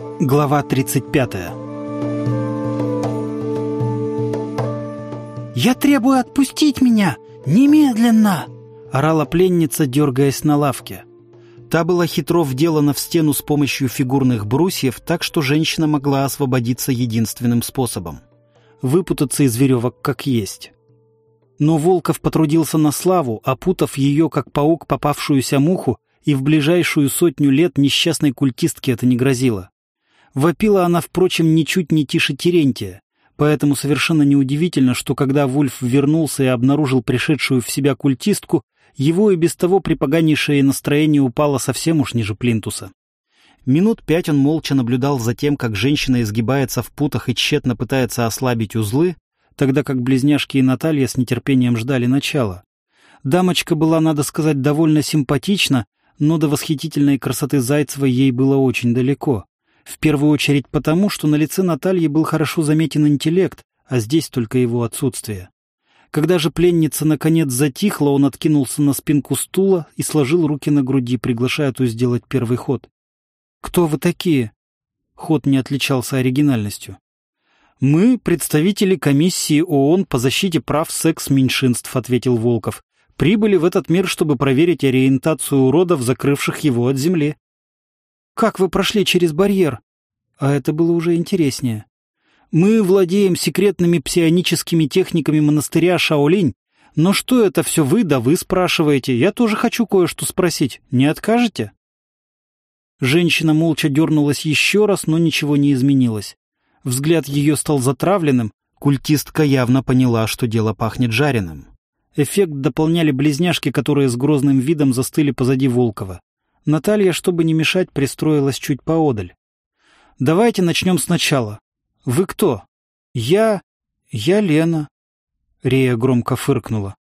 Глава 35 «Я требую отпустить меня! Немедленно!» — орала пленница, дергаясь на лавке. Та была хитро вделана в стену с помощью фигурных брусьев, так что женщина могла освободиться единственным способом — выпутаться из веревок как есть. Но Волков потрудился на славу, опутав ее, как паук, попавшуюся муху, и в ближайшую сотню лет несчастной культистке это не грозило. Вопила она, впрочем, ничуть не тише Терентия, поэтому совершенно неудивительно, что когда Вульф вернулся и обнаружил пришедшую в себя культистку, его и без того припоганнейшее настроение упало совсем уж ниже плинтуса. Минут пять он молча наблюдал за тем, как женщина изгибается в путах и тщетно пытается ослабить узлы, тогда как близняшки и Наталья с нетерпением ждали начала. Дамочка была, надо сказать, довольно симпатична, но до восхитительной красоты Зайцева ей было очень далеко. В первую очередь потому, что на лице Натальи был хорошо заметен интеллект, а здесь только его отсутствие. Когда же пленница наконец затихла, он откинулся на спинку стула и сложил руки на груди, приглашая ту сделать первый ход. «Кто вы такие?» Ход не отличался оригинальностью. «Мы — представители комиссии ООН по защите прав секс-меньшинств», — ответил Волков прибыли в этот мир, чтобы проверить ориентацию уродов, закрывших его от земли. Как вы прошли через барьер? А это было уже интереснее. Мы владеем секретными псионическими техниками монастыря Шаолинь, но что это все вы да вы спрашиваете? Я тоже хочу кое-что спросить. Не откажете? Женщина молча дернулась еще раз, но ничего не изменилось. Взгляд ее стал затравленным, культистка явно поняла, что дело пахнет жареным. Эффект дополняли близняшки, которые с грозным видом застыли позади Волкова. Наталья, чтобы не мешать, пристроилась чуть поодаль. «Давайте начнем сначала. Вы кто?» «Я... я Лена». Рея громко фыркнула.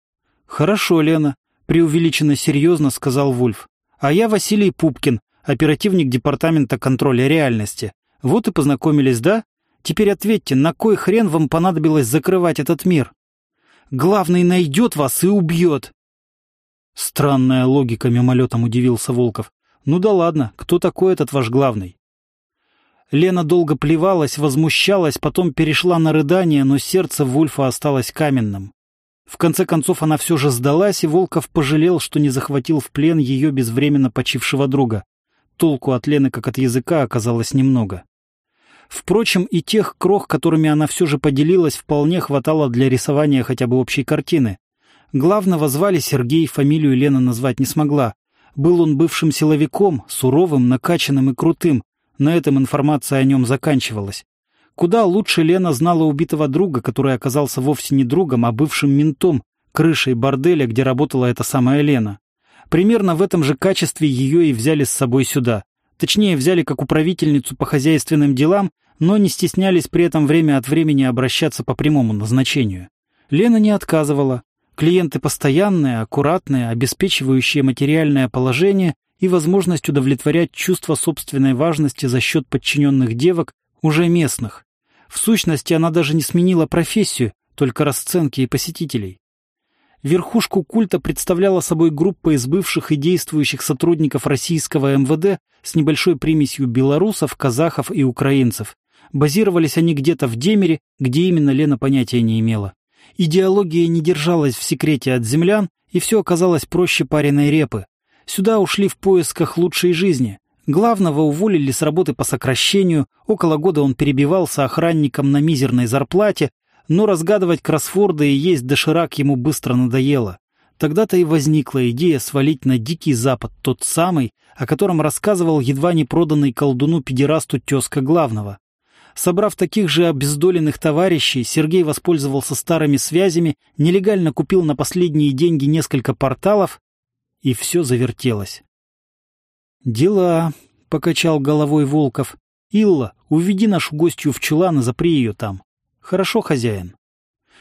«Хорошо, Лена», — преувеличенно серьезно сказал Вульф. «А я Василий Пупкин, оперативник департамента контроля реальности. Вот и познакомились, да? Теперь ответьте, на кой хрен вам понадобилось закрывать этот мир?» Главный найдет вас и убьет. Странная логика, мимолетом удивился Волков. Ну да ладно, кто такой этот ваш главный? Лена долго плевалась, возмущалась, потом перешла на рыдание, но сердце Вульфа осталось каменным. В конце концов она все же сдалась, и Волков пожалел, что не захватил в плен ее безвременно почившего друга. Толку от Лены, как от языка, оказалось немного. Впрочем, и тех крох, которыми она все же поделилась, вполне хватало для рисования хотя бы общей картины. Главного звали Сергей, фамилию Лена назвать не смогла. Был он бывшим силовиком, суровым, накачанным и крутым. На этом информация о нем заканчивалась. Куда лучше Лена знала убитого друга, который оказался вовсе не другом, а бывшим ментом, крышей борделя, где работала эта самая Лена. Примерно в этом же качестве ее и взяли с собой сюда. Точнее, взяли как управительницу по хозяйственным делам, но не стеснялись при этом время от времени обращаться по прямому назначению. Лена не отказывала. Клиенты постоянные, аккуратные, обеспечивающие материальное положение и возможность удовлетворять чувство собственной важности за счет подчиненных девок, уже местных. В сущности, она даже не сменила профессию, только расценки и посетителей. Верхушку культа представляла собой группа из бывших и действующих сотрудников российского МВД с небольшой примесью белорусов, казахов и украинцев. Базировались они где-то в Демере, где именно Лена понятия не имела. Идеология не держалась в секрете от землян, и все оказалось проще пареной репы. Сюда ушли в поисках лучшей жизни. Главного уволили с работы по сокращению, около года он перебивался охранником на мизерной зарплате, но разгадывать кроссворды и есть доширак ему быстро надоело. Тогда-то и возникла идея свалить на Дикий Запад тот самый, о котором рассказывал едва не проданный колдуну-педерасту тезка главного. Собрав таких же обездоленных товарищей, Сергей воспользовался старыми связями, нелегально купил на последние деньги несколько порталов, и все завертелось. «Дела», — покачал головой Волков. «Илла, уведи нашу гостью в чулан и запри ее там». «Хорошо, хозяин».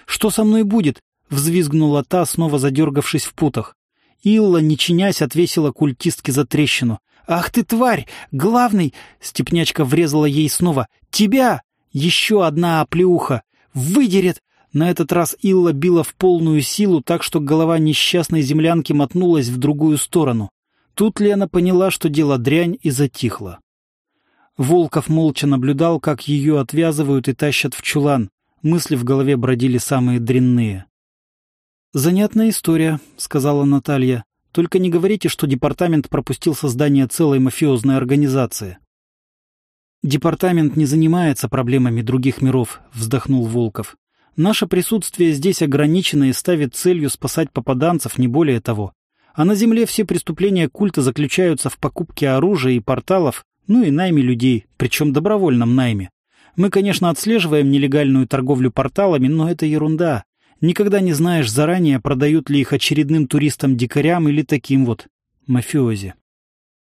«Что со мной будет?» — взвизгнула та, снова задергавшись в путах. Илла, не чинясь, отвесила культистке за трещину. «Ах ты, тварь! Главный!» — степнячка врезала ей снова. «Тебя!» — еще одна оплеуха. «Выдерет!» На этот раз Илла била в полную силу, так что голова несчастной землянки мотнулась в другую сторону. Тут Лена поняла, что дело дрянь, и затихла. Волков молча наблюдал, как ее отвязывают и тащат в чулан. Мысли в голове бродили самые дрянные. «Занятная история», — сказала Наталья. «Только не говорите, что департамент пропустил создание целой мафиозной организации». «Департамент не занимается проблемами других миров», — вздохнул Волков. «Наше присутствие здесь ограничено и ставит целью спасать попаданцев, не более того. А на Земле все преступления культа заключаются в покупке оружия и порталов, ну и найме людей, причем добровольном найме. Мы, конечно, отслеживаем нелегальную торговлю порталами, но это ерунда. Никогда не знаешь заранее, продают ли их очередным туристам-дикарям или таким вот мафиози.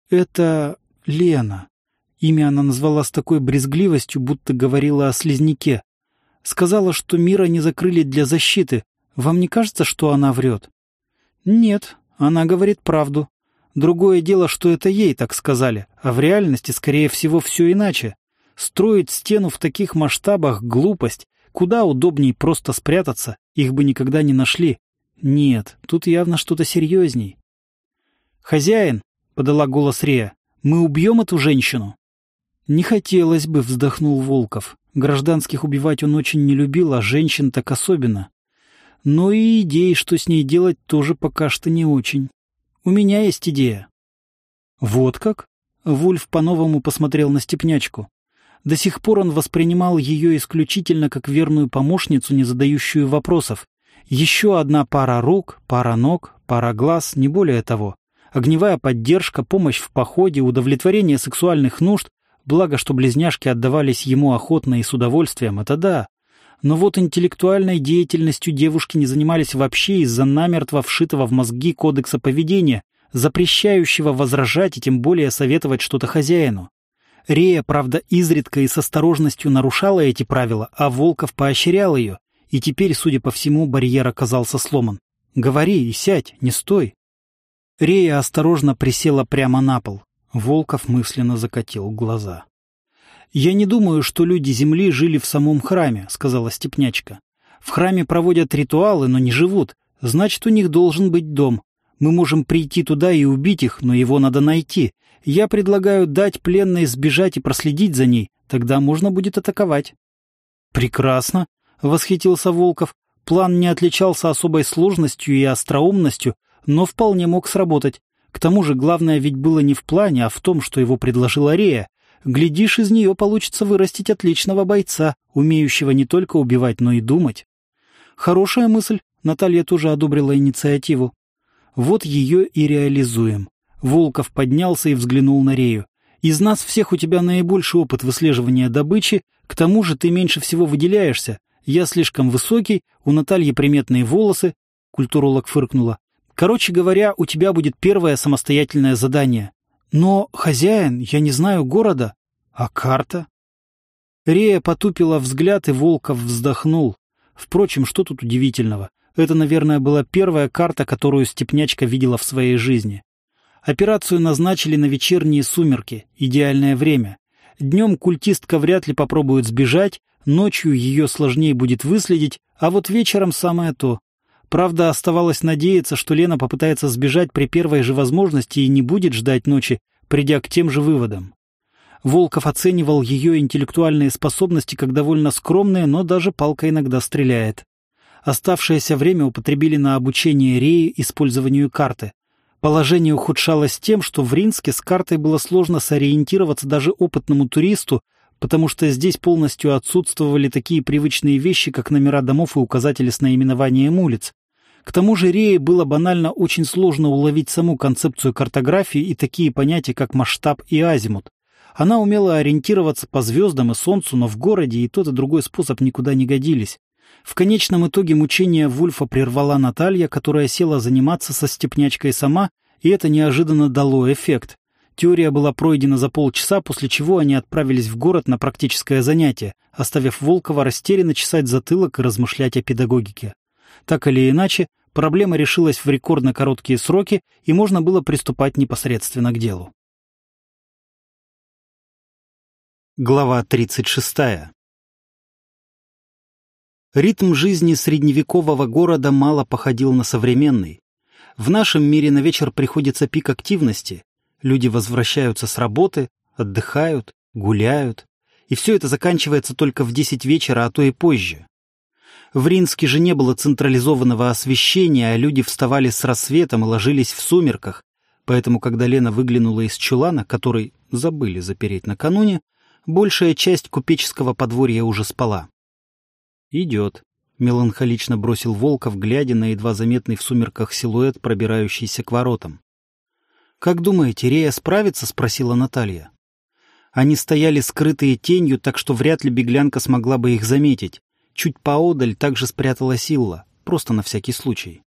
Это Лена. Имя она назвала с такой брезгливостью, будто говорила о слизняке. Сказала, что мира не закрыли для защиты. Вам не кажется, что она врет? Нет, она говорит правду. Другое дело, что это ей так сказали, а в реальности, скорее всего, все иначе. Строить стену в таких масштабах — глупость. Куда удобней просто спрятаться, их бы никогда не нашли. Нет, тут явно что-то серьезней. «Хозяин», — подала голос Рея, — «мы убьем эту женщину». «Не хотелось бы», — вздохнул Волков. Гражданских убивать он очень не любил, а женщин так особенно. Но и идей, что с ней делать, тоже пока что не очень. У меня есть идея». «Вот как?» Вульф по-новому посмотрел на степнячку. До сих пор он воспринимал ее исключительно как верную помощницу, не задающую вопросов. Еще одна пара рук, пара ног, пара глаз, не более того. Огневая поддержка, помощь в походе, удовлетворение сексуальных нужд, благо, что близняшки отдавались ему охотно и с удовольствием, это да. Но вот интеллектуальной деятельностью девушки не занимались вообще из-за намертво вшитого в мозги кодекса поведения, запрещающего возражать и тем более советовать что-то хозяину. Рея, правда, изредка и с осторожностью нарушала эти правила, а Волков поощрял ее, и теперь, судя по всему, барьер оказался сломан. «Говори и сядь, не стой». Рея осторожно присела прямо на пол. Волков мысленно закатил глаза. «Я не думаю, что люди Земли жили в самом храме», — сказала Степнячка. «В храме проводят ритуалы, но не живут. Значит, у них должен быть дом. Мы можем прийти туда и убить их, но его надо найти. Я предлагаю дать пленной сбежать и проследить за ней. Тогда можно будет атаковать». «Прекрасно», — восхитился Волков. План не отличался особой сложностью и остроумностью, но вполне мог сработать. К тому же главное ведь было не в плане, а в том, что его предложила Рея. Глядишь, из нее получится вырастить отличного бойца, умеющего не только убивать, но и думать. Хорошая мысль, Наталья тоже одобрила инициативу. Вот ее и реализуем. Волков поднялся и взглянул на Рею. Из нас всех у тебя наибольший опыт выслеживания добычи, к тому же ты меньше всего выделяешься. Я слишком высокий, у Натальи приметные волосы, культуролог фыркнула. Короче говоря, у тебя будет первое самостоятельное задание. Но, хозяин, я не знаю города. А карта? Рея потупила взгляд, и Волков вздохнул. Впрочем, что тут удивительного? Это, наверное, была первая карта, которую Степнячка видела в своей жизни. Операцию назначили на вечерние сумерки, идеальное время. Днем культистка вряд ли попробует сбежать, ночью ее сложнее будет выследить, а вот вечером самое то. Правда, оставалось надеяться, что Лена попытается сбежать при первой же возможности и не будет ждать ночи, придя к тем же выводам. Волков оценивал ее интеллектуальные способности как довольно скромные, но даже палка иногда стреляет. Оставшееся время употребили на обучение Реи использованию карты. Положение ухудшалось тем, что в Ринске с картой было сложно сориентироваться даже опытному туристу, потому что здесь полностью отсутствовали такие привычные вещи, как номера домов и указатели с наименованием улиц. К тому же Рее было банально очень сложно уловить саму концепцию картографии и такие понятия, как масштаб и азимут. Она умела ориентироваться по звездам и солнцу, но в городе и тот, и другой способ никуда не годились. В конечном итоге мучения Вульфа прервала Наталья, которая села заниматься со степнячкой сама, и это неожиданно дало эффект. Теория была пройдена за полчаса, после чего они отправились в город на практическое занятие, оставив Волкова растерянно чесать затылок и размышлять о педагогике. Так или иначе, проблема решилась в рекордно короткие сроки, и можно было приступать непосредственно к делу. Глава 36. Ритм жизни средневекового города мало походил на современный. В нашем мире на вечер приходится пик активности. Люди возвращаются с работы, отдыхают, гуляют, и все это заканчивается только в десять вечера, а то и позже. В Ринске же не было централизованного освещения, а люди вставали с рассветом и ложились в сумерках, поэтому, когда Лена выглянула из чулана, который забыли запереть накануне, большая часть купеческого подворья уже спала. «Идет», — меланхолично бросил Волков, глядя на едва заметный в сумерках силуэт, пробирающийся к воротам. «Как думаете, Рея справится?» — спросила Наталья. Они стояли скрытые тенью, так что вряд ли беглянка смогла бы их заметить. Чуть поодаль также спряталась Илла, просто на всякий случай.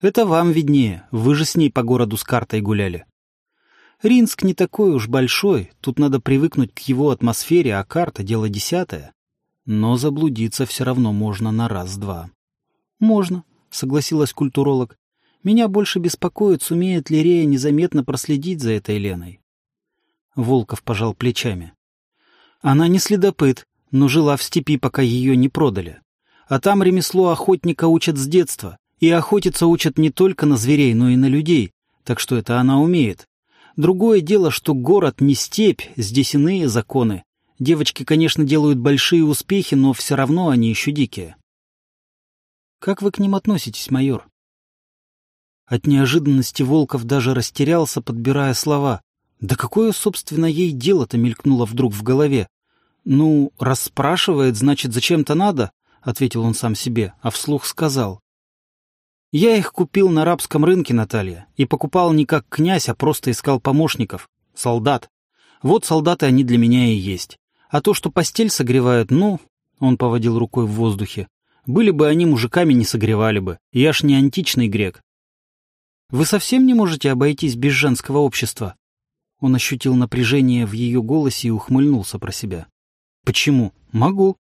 «Это вам виднее, вы же с ней по городу с картой гуляли». Ринск не такой уж большой, тут надо привыкнуть к его атмосфере, а карта — дело десятое. Но заблудиться все равно можно на раз-два. «Можно», — согласилась культуролог. «Меня больше беспокоит, сумеет ли Рея незаметно проследить за этой Леной». Волков пожал плечами. «Она не следопыт, но жила в степи, пока ее не продали. А там ремесло охотника учат с детства, и охотиться учат не только на зверей, но и на людей, так что это она умеет. Другое дело, что город не степь, здесь иные законы. Девочки, конечно, делают большие успехи, но все равно они еще дикие. Как вы к ним относитесь, майор? От неожиданности Волков даже растерялся, подбирая слова. Да какое, собственно, ей дело-то мелькнуло вдруг в голове? Ну, расспрашивает, значит, зачем-то надо, — ответил он сам себе, а вслух сказал. Я их купил на арабском рынке, Наталья, и покупал не как князь, а просто искал помощников, солдат. Вот солдаты они для меня и есть. А то, что постель согревают, ну, он поводил рукой в воздухе, были бы они мужиками, не согревали бы. Я ж не античный грек. Вы совсем не можете обойтись без женского общества? Он ощутил напряжение в ее голосе и ухмыльнулся про себя. Почему? Могу.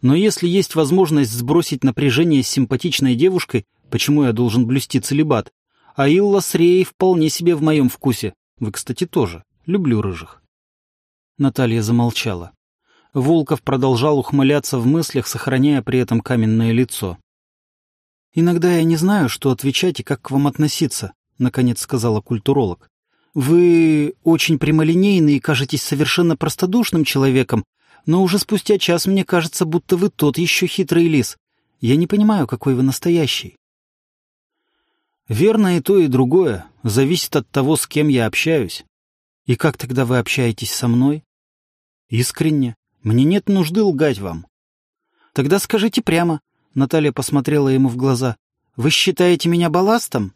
Но если есть возможность сбросить напряжение с симпатичной девушкой, Почему я должен блюсти целебат? А Илла с Реей вполне себе в моем вкусе. Вы, кстати, тоже. Люблю рыжих. Наталья замолчала. Волков продолжал ухмыляться в мыслях, сохраняя при этом каменное лицо. «Иногда я не знаю, что отвечать и как к вам относиться», — наконец сказала культуролог. «Вы очень прямолинейны и кажетесь совершенно простодушным человеком, но уже спустя час мне кажется, будто вы тот еще хитрый лис. Я не понимаю, какой вы настоящий». Верно и то, и другое. Зависит от того, с кем я общаюсь. И как тогда вы общаетесь со мной? Искренне. Мне нет нужды лгать вам. Тогда скажите прямо. Наталья посмотрела ему в глаза. Вы считаете меня балластом?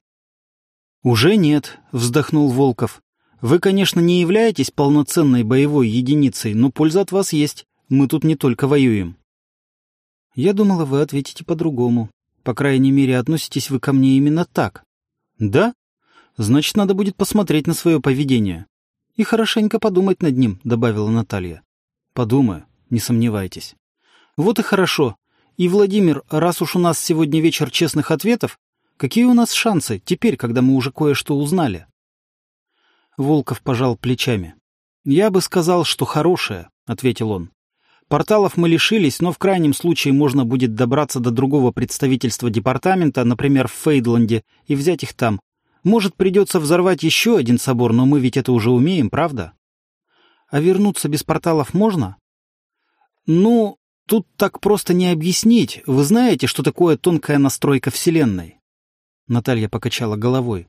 Уже нет, вздохнул Волков. Вы, конечно, не являетесь полноценной боевой единицей, но польза от вас есть. Мы тут не только воюем. Я думала, вы ответите по-другому. По крайней мере, относитесь вы ко мне именно так. Да? Значит, надо будет посмотреть на свое поведение. И хорошенько подумать над ним, добавила Наталья. Подумаю, не сомневайтесь. Вот и хорошо. И, Владимир, раз уж у нас сегодня вечер честных ответов, какие у нас шансы теперь, когда мы уже кое-что узнали? Волков пожал плечами. «Я бы сказал, что хорошее», — ответил он. Порталов мы лишились, но в крайнем случае можно будет добраться до другого представительства департамента, например, в Фейдланде, и взять их там. Может, придется взорвать еще один собор, но мы ведь это уже умеем, правда? А вернуться без порталов можно? Ну, тут так просто не объяснить. Вы знаете, что такое тонкая настройка Вселенной? Наталья покачала головой.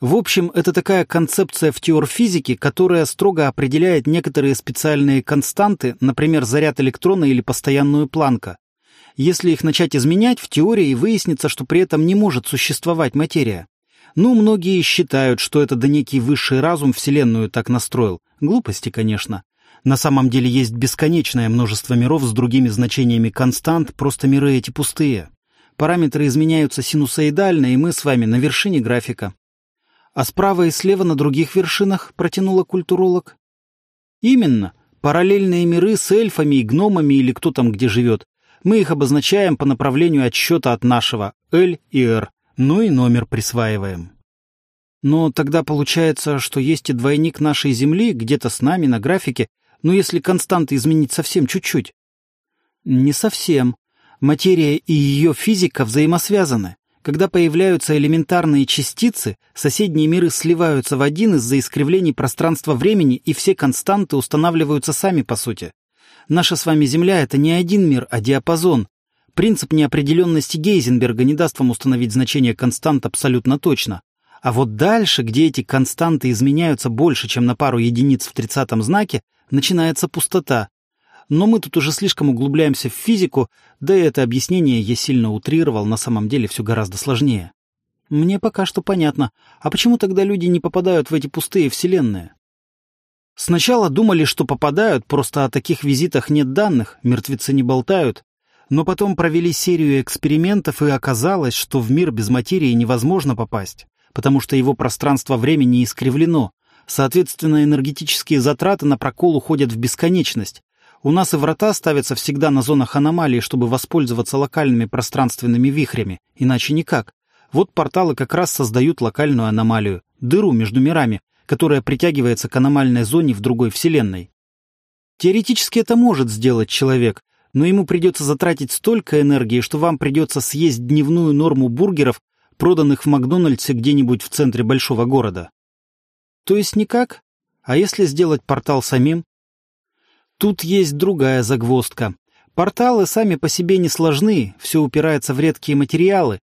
В общем, это такая концепция в теорфизике, которая строго определяет некоторые специальные константы, например, заряд электрона или постоянную планка. Если их начать изменять, в теории выяснится, что при этом не может существовать материя. Ну, многие считают, что это да некий высший разум Вселенную так настроил. Глупости, конечно. На самом деле есть бесконечное множество миров с другими значениями констант, просто миры эти пустые. Параметры изменяются синусоидально, и мы с вами на вершине графика. А справа и слева на других вершинах, протянула культуролог. Именно. Параллельные миры с эльфами и гномами или кто там где живет. Мы их обозначаем по направлению отсчета от нашего L и R, ну и номер присваиваем. Но тогда получается, что есть и двойник нашей Земли где-то с нами на графике, но если константы изменить совсем чуть-чуть. Не совсем. Материя и ее физика взаимосвязаны. Когда появляются элементарные частицы, соседние миры сливаются в один из-за искривлений пространства-времени, и все константы устанавливаются сами по сути. Наша с вами Земля — это не один мир, а диапазон. Принцип неопределенности Гейзенберга не даст вам установить значение констант абсолютно точно. А вот дальше, где эти константы изменяются больше, чем на пару единиц в тридцатом знаке, начинается пустота. Но мы тут уже слишком углубляемся в физику, да и это объяснение я сильно утрировал, на самом деле все гораздо сложнее. Мне пока что понятно, а почему тогда люди не попадают в эти пустые вселенные? Сначала думали, что попадают, просто о таких визитах нет данных, мертвецы не болтают. Но потом провели серию экспериментов, и оказалось, что в мир без материи невозможно попасть, потому что его пространство-времени искривлено. Соответственно, энергетические затраты на прокол уходят в бесконечность, у нас и врата ставятся всегда на зонах аномалии, чтобы воспользоваться локальными пространственными вихрями, иначе никак. Вот порталы как раз создают локальную аномалию, дыру между мирами, которая притягивается к аномальной зоне в другой вселенной. Теоретически это может сделать человек, но ему придется затратить столько энергии, что вам придется съесть дневную норму бургеров, проданных в Макдональдсе где-нибудь в центре большого города. То есть никак? А если сделать портал самим? Тут есть другая загвоздка. Порталы сами по себе не сложны, все упирается в редкие материалы,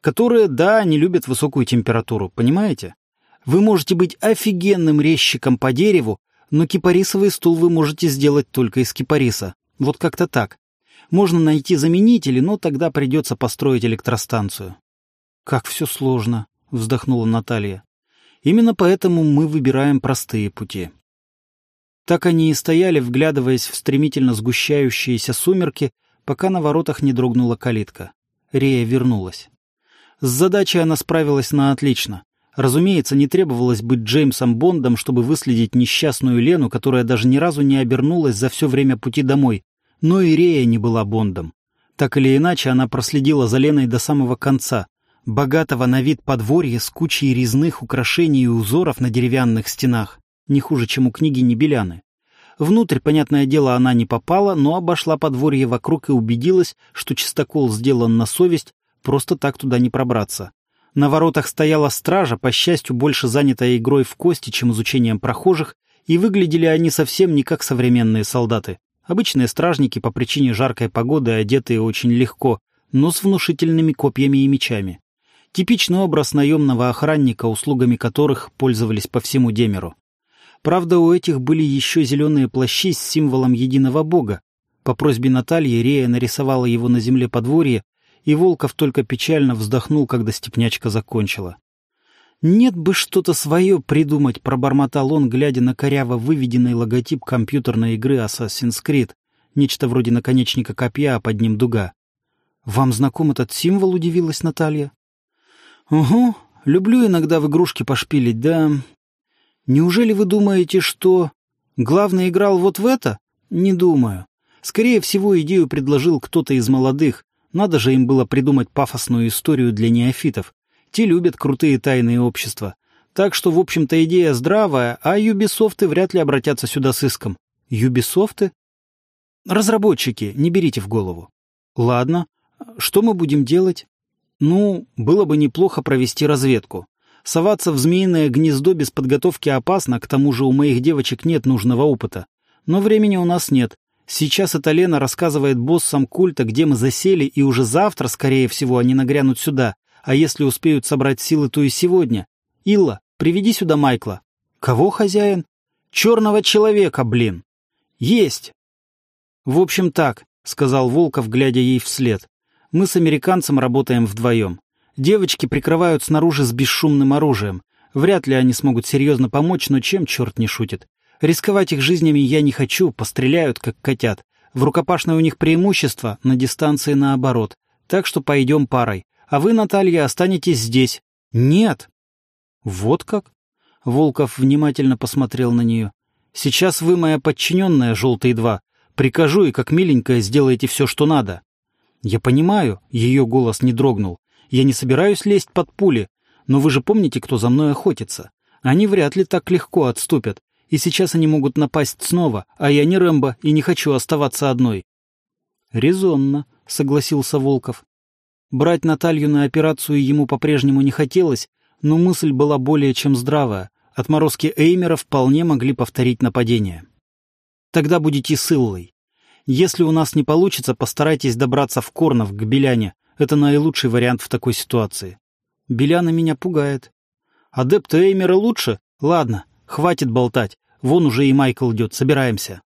которые, да, не любят высокую температуру, понимаете? Вы можете быть офигенным резчиком по дереву, но кипарисовый стул вы можете сделать только из кипариса. Вот как-то так. Можно найти заменители, но тогда придется построить электростанцию. «Как все сложно», — вздохнула Наталья. «Именно поэтому мы выбираем простые пути». Так они и стояли, вглядываясь в стремительно сгущающиеся сумерки, пока на воротах не дрогнула калитка. Рея вернулась. С задачей она справилась на отлично. Разумеется, не требовалось быть Джеймсом Бондом, чтобы выследить несчастную Лену, которая даже ни разу не обернулась за все время пути домой. Но и Рея не была Бондом. Так или иначе, она проследила за Леной до самого конца. Богатого на вид подворья с кучей резных украшений и узоров на деревянных стенах не хуже, чем у книги Небеляны. Внутрь, понятное дело, она не попала, но обошла подворье вокруг и убедилась, что чистокол сделан на совесть, просто так туда не пробраться. На воротах стояла стража, по счастью, больше занятая игрой в кости, чем изучением прохожих, и выглядели они совсем не как современные солдаты. Обычные стражники по причине жаркой погоды, одетые очень легко, но с внушительными копьями и мечами. Типичный образ наемного охранника, услугами которых пользовались по всему Демеру. Правда, у этих были еще зеленые плащи с символом единого бога. По просьбе Натальи Рея нарисовала его на земле подворье, и Волков только печально вздохнул, когда степнячка закончила. «Нет бы что-то свое придумать», — пробормотал он, глядя на коряво выведенный логотип компьютерной игры Assassin's Creed, нечто вроде наконечника копья, а под ним дуга. «Вам знаком этот символ?» — удивилась Наталья. «Угу, люблю иногда в игрушки пошпилить, да Неужели вы думаете, что... Главный играл вот в это? Не думаю. Скорее всего, идею предложил кто-то из молодых. Надо же им было придумать пафосную историю для неофитов. Те любят крутые тайные общества. Так что, в общем-то, идея здравая, а юбисофты вряд ли обратятся сюда с иском. Юбисофты? Разработчики, не берите в голову. Ладно, что мы будем делать? Ну, было бы неплохо провести разведку. Соваться в змеиное гнездо без подготовки опасно, к тому же у моих девочек нет нужного опыта. Но времени у нас нет. Сейчас эта Лена рассказывает боссам культа, где мы засели, и уже завтра, скорее всего, они нагрянут сюда. А если успеют собрать силы, то и сегодня. Илла, приведи сюда Майкла. Кого, хозяин? Черного человека, блин. Есть. В общем так, сказал Волков, глядя ей вслед. Мы с американцем работаем вдвоем. Девочки прикрывают снаружи с бесшумным оружием. Вряд ли они смогут серьезно помочь, но чем черт не шутит. Рисковать их жизнями я не хочу, постреляют, как котят. В рукопашной у них преимущество, на дистанции наоборот. Так что пойдем парой. А вы, Наталья, останетесь здесь. Нет. Вот как? Волков внимательно посмотрел на нее. Сейчас вы моя подчиненная, желтые два. Прикажу и как миленькая сделайте все, что надо. Я понимаю, ее голос не дрогнул. Я не собираюсь лезть под пули, но вы же помните, кто за мной охотится. Они вряд ли так легко отступят, и сейчас они могут напасть снова, а я не Рэмбо и не хочу оставаться одной». «Резонно», — согласился Волков. Брать Наталью на операцию ему по-прежнему не хотелось, но мысль была более чем здравая. Отморозки Эймера вполне могли повторить нападение. Тогда будете с. Если у нас не получится, постарайтесь добраться в Корнов к Беляне. Это наилучший вариант в такой ситуации. Беляна меня пугает. Адепт Эймера лучше? Ладно, хватит болтать. Вон уже и Майкл идет, собираемся.